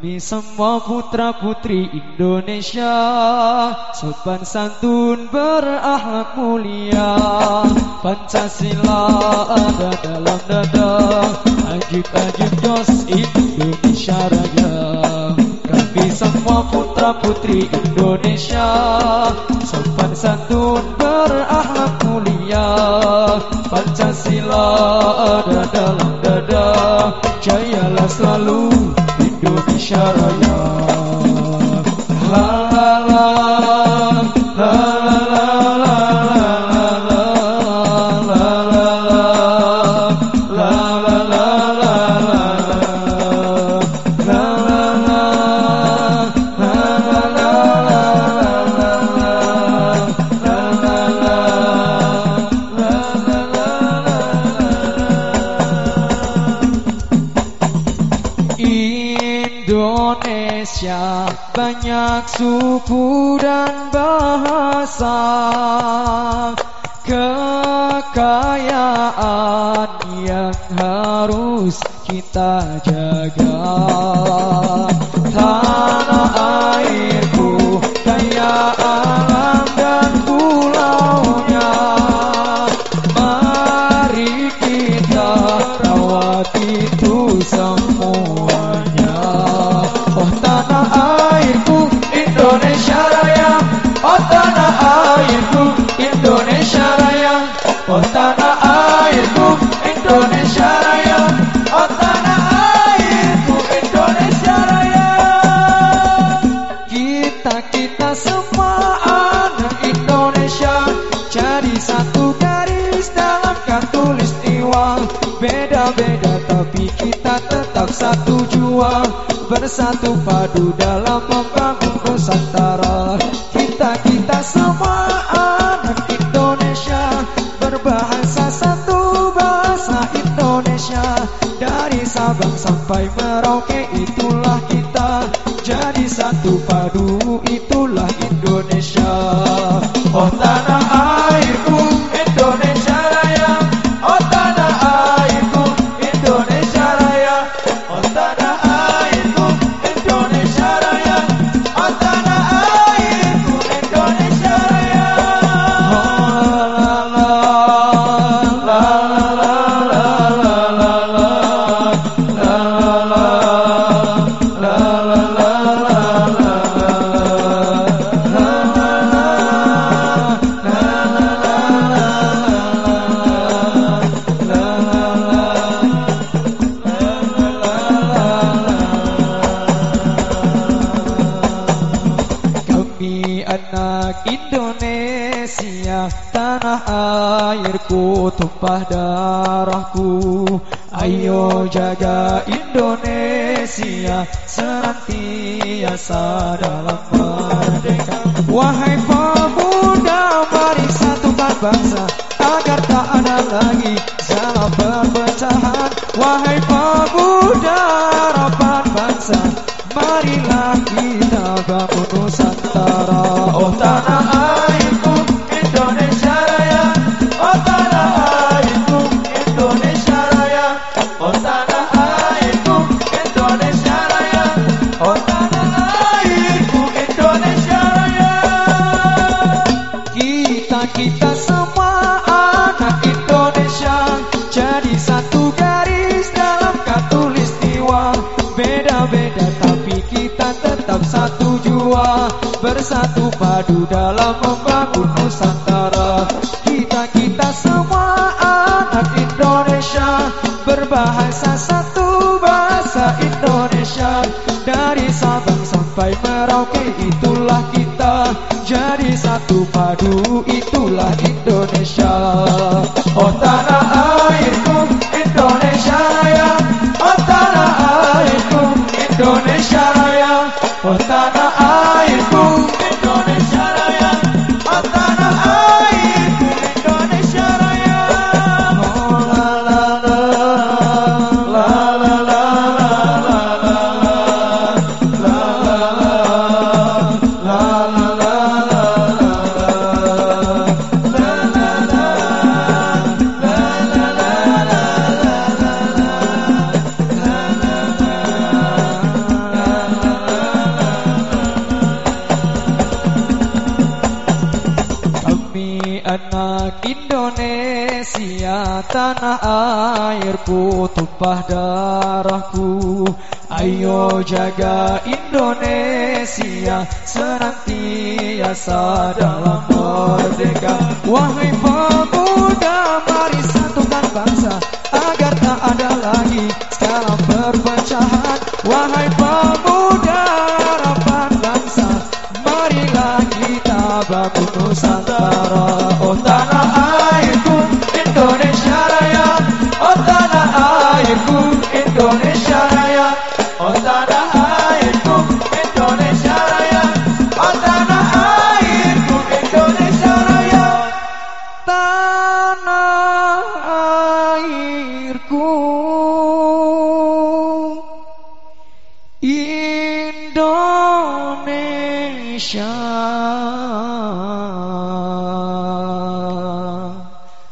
Kami semua putra putri Indonesia Sopan santun berakhlak mulia. Pancasila ada dalam dada Ajib-ajib jos Indonesia Raya. Kami semua putra putri Indonesia Sopan santun berakhlak mulia. Pancasila ada dalam dada Jayalah selalu Yoki Sharaya La la la. Indonesia banyak suku dan bahasa Kekayaan yang harus kita jaga Beda-beda tapi kita tetap satu jua Bersatu padu dalam membangun Nusantara. Kita kita semua anak Indonesia. Berbahasa satu bahasa Indonesia. Dari Sabang sampai Merauke itulah kita. Jadi satu padu itulah Indonesia. Oh tanah Indonesia Tanah airku tumpah darahku. Ayo jaga Indonesia Senantiasa dalam merdeka. Wahai pemuda mari satukan bangsa Agar tak ada lagi salah perpecahan Kita semua anak Indonesia. Jadi satu garis dalam katulistiwa. Beda-beda tapi kita tetap satu jua. Bersatu padu dalam membangun Nusantara. Kita-kita semua anak Indonesia. Berbahasa satu bahasa Indonesia. Dari Sabang sampai Merauke itulah kita Jadi satu padu itulah Indonesia. Oh tanah Indonesia Tanah airku tumpah darahku. Ayo jaga Indonesia Senantiasa dalam merdeka. Wahai pemuda mari satukan bangsa Agar tak ada lagi skala perpecahan. Wahai pemuda harapan bangsa Marilah kita bangun Nusantara Indonesia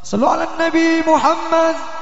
Sallallahu Alaihi Wasallam Muhammad.